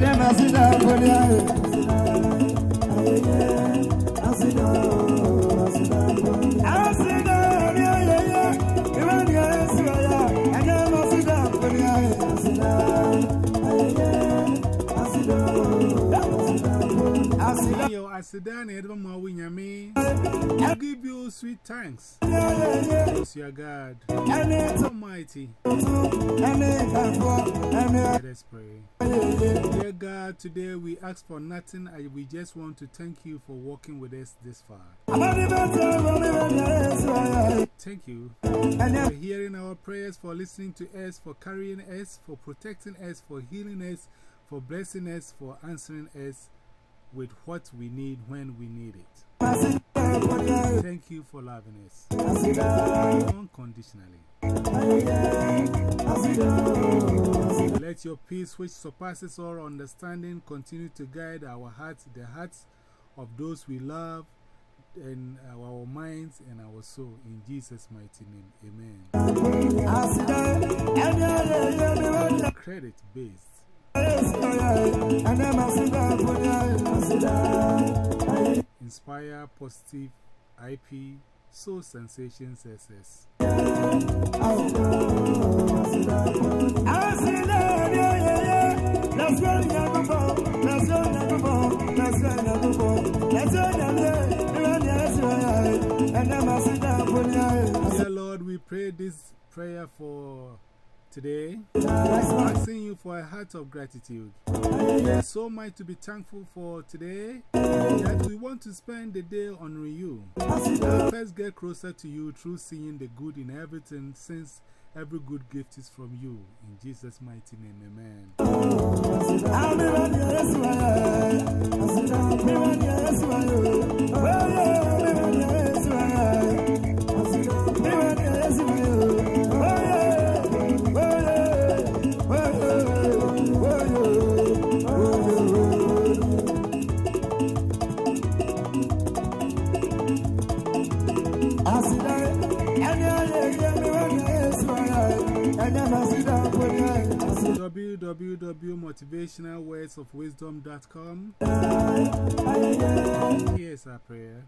Ayẹyẹ Masida Kodi Ayo. Ayẹyẹ Masida Masida Kodi. Masida ni ayẹyẹ, ìwé ni ayẹyẹ sí ọ̀yà. Ayẹyẹ Masida Kodi Ayo. Masida ayẹyẹ Masida Masida Kodi. Asida. Asida ni ẹ̀dọ́ mọ̀ wíyàmí. Ó gé bí you sweet thanks. Because you are God. Almighty. Let us pray. Dear God, today we ask for nothing. We just want to thank you for walking with us this far. Thank you for hearing our prayers, for listening to us, for carrying us, for protecting us, for healing us, for blessing us, for answering us with what we need when we need it. Thank you for loving us unconditionally. Let your peace, which surpasses all understanding, continue to guide our hearts, the hearts of those we love, and our minds and our soul. In Jesus' mighty name, amen. Credit based. Inspire Positive IP Soul Sensations SS. Dear Lord, we pray this prayer for today, I asking you for a heart of gratitude. There's so much to be thankful for today that we want to spend the day honoring you. Let's get closer to you through seeing the good in everything, since every good gift is from you. In Jesus' mighty name, www.motivationalwordsofwisdom.com. Here's our prayer.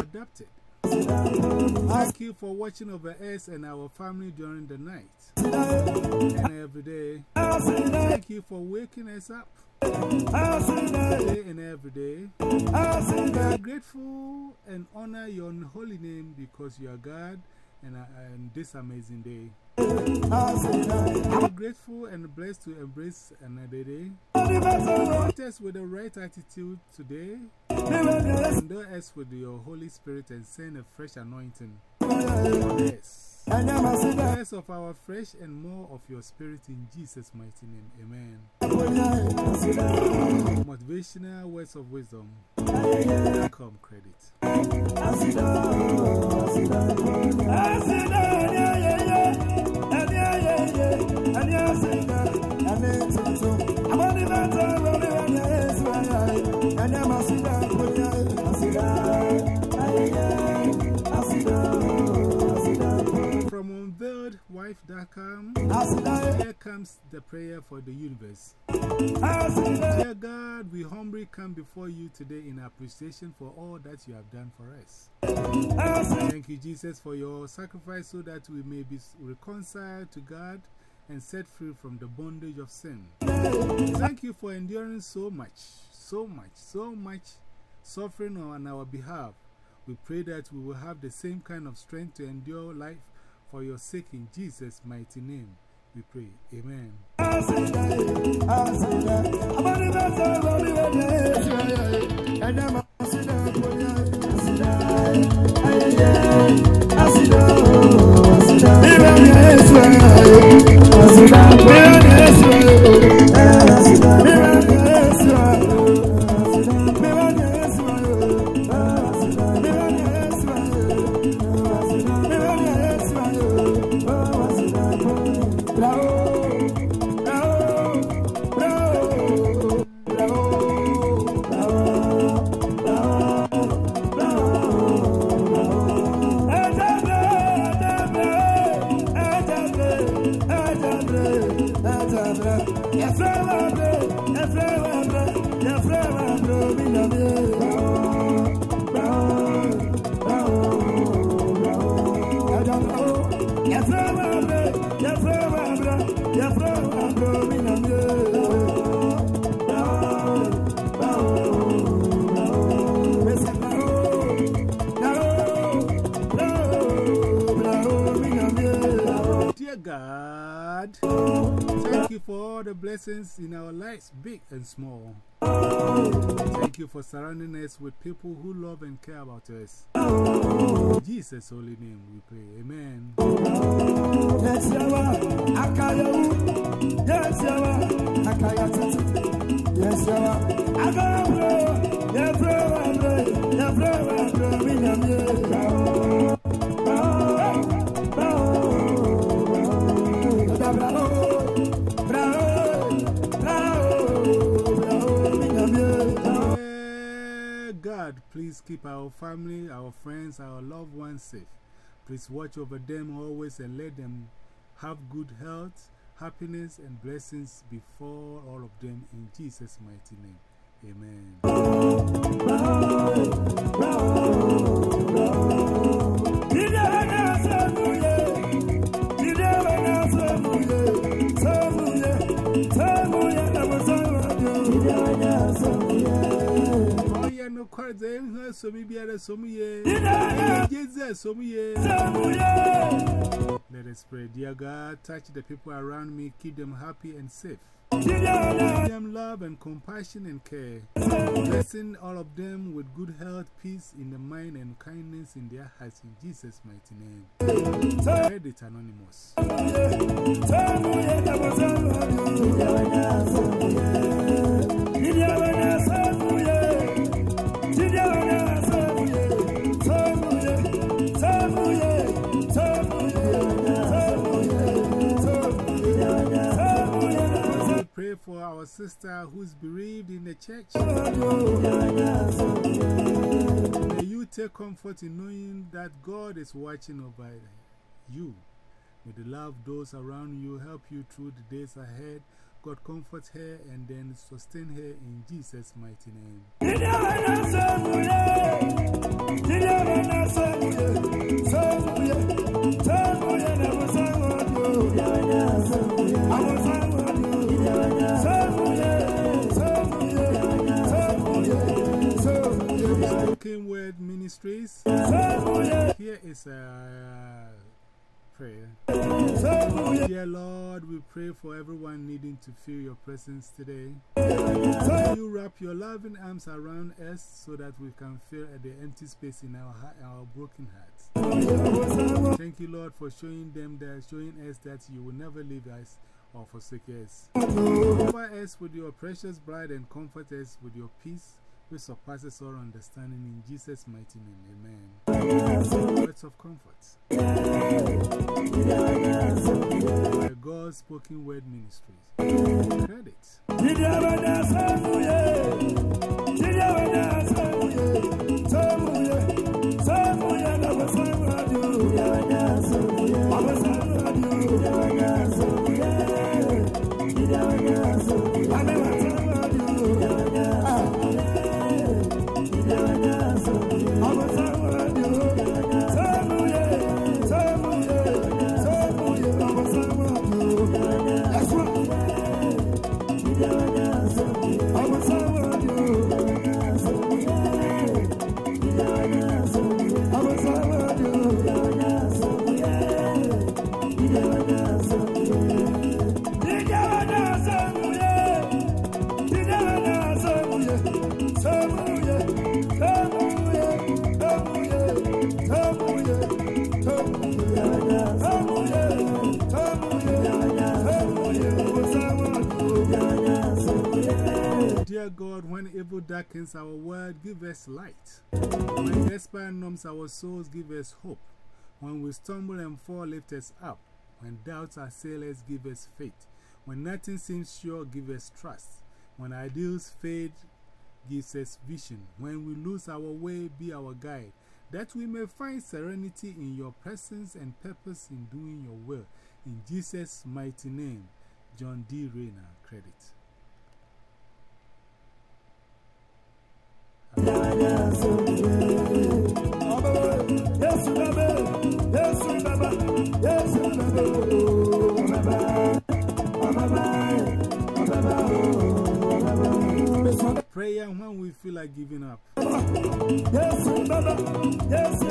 Adopted. Thank you for watching over us and our family during the night and every day. Thank you for waking us up day and every day. We are grateful and honor your holy name because you are God and, uh, and this amazing day. I'm grateful and blessed to embrace another day. Meet us with the right attitude today. Endure us with your Holy Spirit and send a fresh anointing. Yes. Less of our fresh and more of your spirit in Jesus' mighty name. Amen. Motivational words of wisdom. Come credit. unveiledwife.com, here comes the prayer for the universe. Dear God, we humbly come before you today in appreciation for all that you have done for us. Thank you, Jesus, for your sacrifice so that we may be reconciled to God and set free from the bondage of sin. Thank you for enduring so much, so much, so much suffering on our behalf. We pray that we will have the same kind of strength to endure life for your sake, in Jesus' mighty name, we pray. Amen. God. Thank you for all the blessings in our lives, big and small. Thank you for surrounding us with people who love and care about us. In Jesus' holy name we pray. Amen. Yes, please keep our family, our friends, our loved ones safe. Please watch over them always and let them have good health, happiness, and blessings before all of them in Jesus' mighty name. Amen. Cards, eh? So maybe I some year. Jesus, some year. Let us pray. Dear God, touch the people around me, keep them happy and safe. Give them love and compassion and care. Blessing all of them with good health, peace in the mind, and kindness in their hearts. In Jesus' mighty name. Read it anonymous. Our sister who's bereaved in the church. May you take comfort in knowing that God is watching over you. May the love those around you help you through the days ahead. God comfort her and then sustain her in Jesus' mighty name. Ministries. Here is a prayer. Dear Lord, we pray for everyone needing to feel your presence today. You wrap your loving arms around us so that we can fill the empty space in our, our broken hearts. Thank you, Lord, for showing them that, showing us that you will never leave us or forsake us. Cover us with your precious blood and comfort us with your peace which surpasses all understanding in Jesus' mighty name. Amen. Words of comfort. By God's spoken word ministries. Credit. Dear God, when evil darkens our world, give us light. When despair numbs our souls, give us hope. When we stumble and fall, lift us up. When doubts assail us, give us faith. When nothing seems sure, give us trust. When ideals fade, give us vision. When we lose our way, be our guide. That we may find serenity in your presence and purpose in doing your will. In Jesus' mighty name. John D. Rayner credit. Prayer when we feel like giving up. We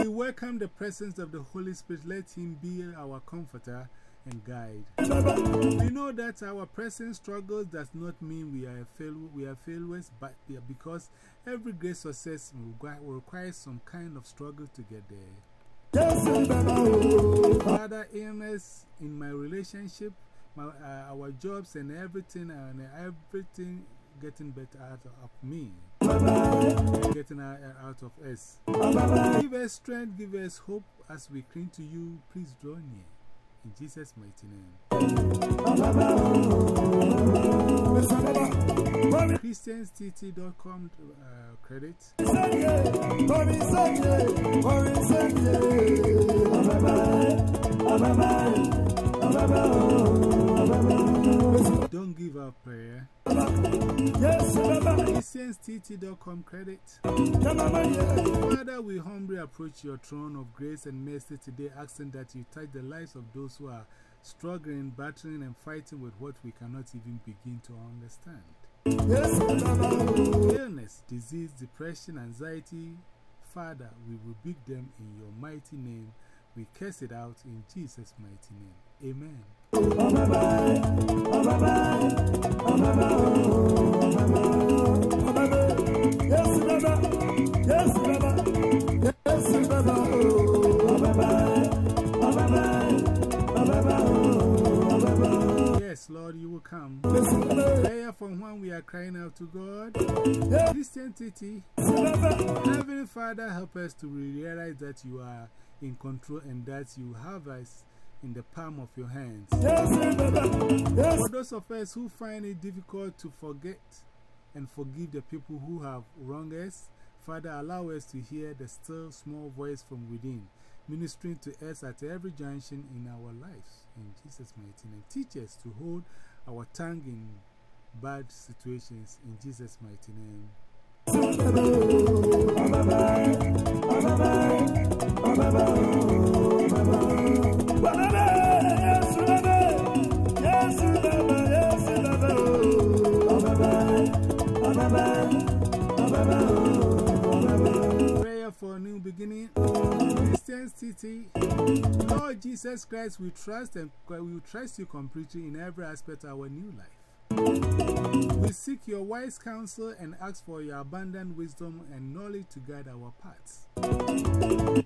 welcome the presence of the Holy Spirit. Let Him be our comforter and guide. We know that our present struggles does not mean we are, fail we are failures, but because every great success will require some kind of struggle to get there. Father, illness in my relationship, my, uh, our jobs and everything, and everything getting better out of me, getting out, out of us. Give us strength, give us hope as we cling to you. Please draw near. In Jesus' mighty name. ChristiansTT.com uh, credit. Don't give up prayer. ChristiansTT.com credit. Father, we humbly approach your throne of grace and mercy today, asking that you touch the lives of those who are struggling, battling, and fighting with what we cannot even begin to understand. Illness, disease, depression, anxiety, Father, we rebuke them in your mighty name. We curse it out in Jesus' mighty name. Amen. Yes, Lord, you will come. Prayer from when we are crying out to God. Christian Titi, Heavenly Father, help us to realize that you are in control and that you have us in the palm of your hands. For those of us who find it difficult to forget and forgive the people who have wronged us, Father, allow us to hear the still small voice from within, ministering to us at every junction in our lives. In Jesus' mighty name. Teach us to hold our tongue in bad situations. In Jesus' mighty name. Christians Lord Jesus Christ, we trust and we trust you completely in every aspect of our new life. We seek your wise counsel and ask for your abundant wisdom and knowledge to guide our paths.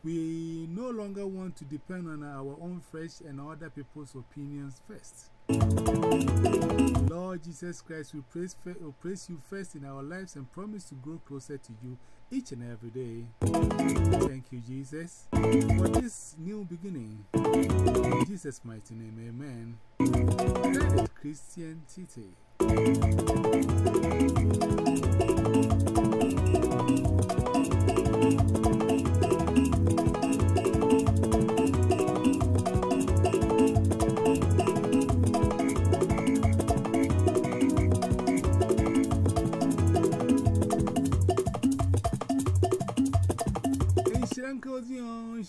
We no longer want to depend on our own flesh and other people's opinions first. Lord Jesus Christ, we praise, we praise you first in our lives and promise to grow closer to you each and every day. Thank you, Jesus, for this new beginning. In Jesus' mighty name, amen. Christian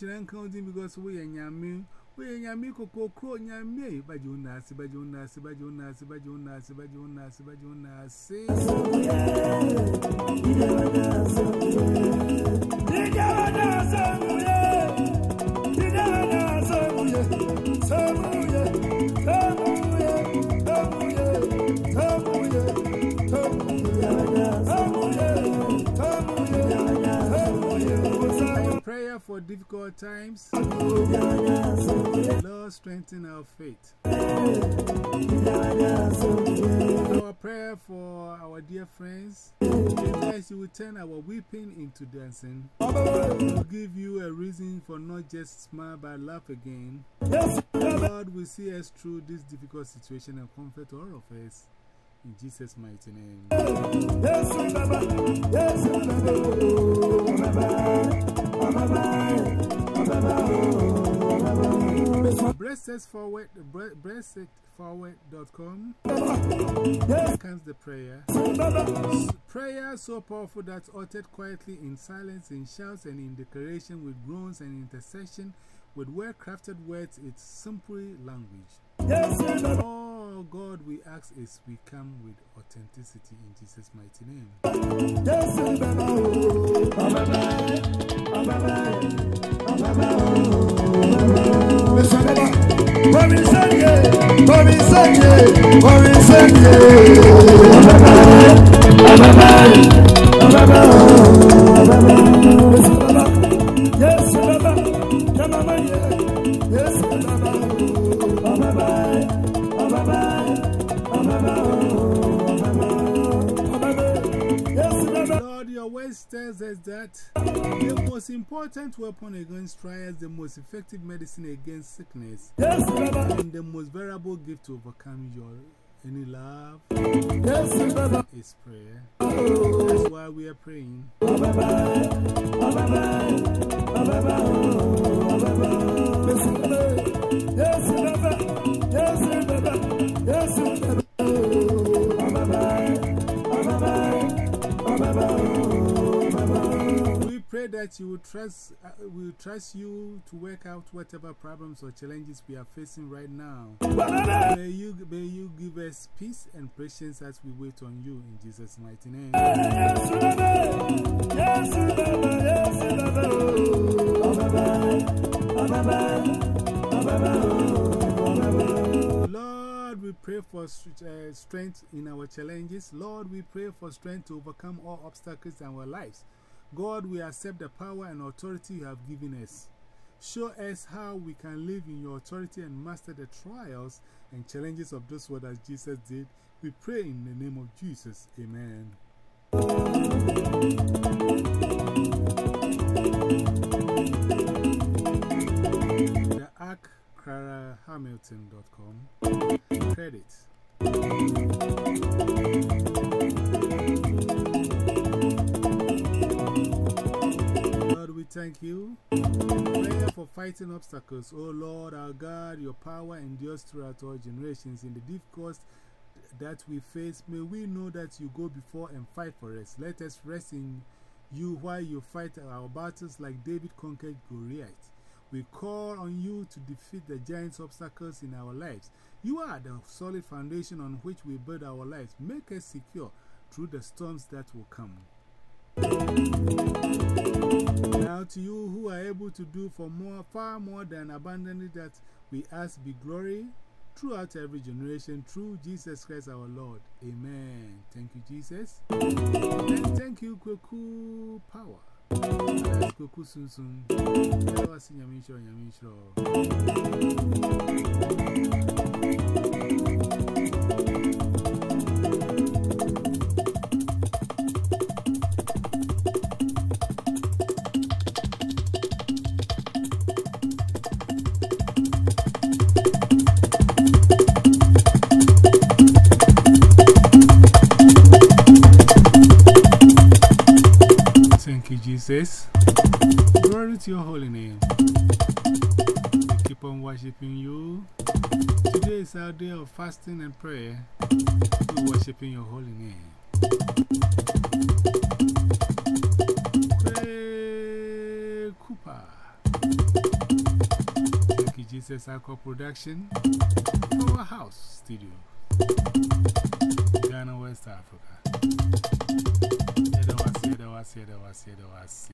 Tite. because we are Yami, we Sibajuna, say. Prayer for difficult times. Lord, strengthen our faith. Our prayer for our dear friends. As you will turn our weeping into dancing. To give you a reason for not just smile but laugh again. Lord, will see us through this difficult situation and comfort all of us. In Jesus' mighty name. Breastforward, bre breastforward.com comes the prayer. Prayer so powerful that uttered quietly in silence, in shouts, and in declaration with groans and intercession with well crafted words, it's simply language. Oh God, we ask is we come with authenticity in Jesus' mighty name. Yes, important weapon against trials, the most effective medicine against sickness, and the most variable gift to overcome your any love? Is prayer. That's why we are praying. That you will trust, uh, we will trust you to work out whatever problems or challenges we are facing right now. May you, may you give us peace and patience as we wait on you in Jesus' mighty name. Lord, we pray for uh, strength in our challenges. Lord, we pray for strength to overcome all obstacles in our lives. God, we accept the power and authority you have given us. Show us how we can live in your authority and master the trials and challenges of this world as Jesus did. We pray in the name of Jesus. Amen. The ArkClaraHamilton.com Credit. Thank you. Prayer for fighting obstacles. Oh Lord, our God, your power endures throughout all generations. In the difficult that we face, may we know that you go before and fight for us. Let us rest in you while you fight our battles like David conquered Goliath. We call on you to defeat the giant obstacles in our lives. You are the solid foundation on which we build our lives. Make us secure through the storms that will come. Now to you who are able to do for more, far more than abundantly that we ask be glory throughout every generation through Jesus Christ our Lord. Amen. Thank you, Jesus. And thank you, Kweku Power. Kweku Sun Sun. I Jesus. Glory to your holy name. We keep on worshiping you. Today is our day of fasting and prayer. We worship in your holy name. Craig Cooper. Thank you, Jesus. Alcohol Production. Powerhouse Studio. Ghana, West Africa. Yedawasi, yedawasi, yedawasi, yedawasi.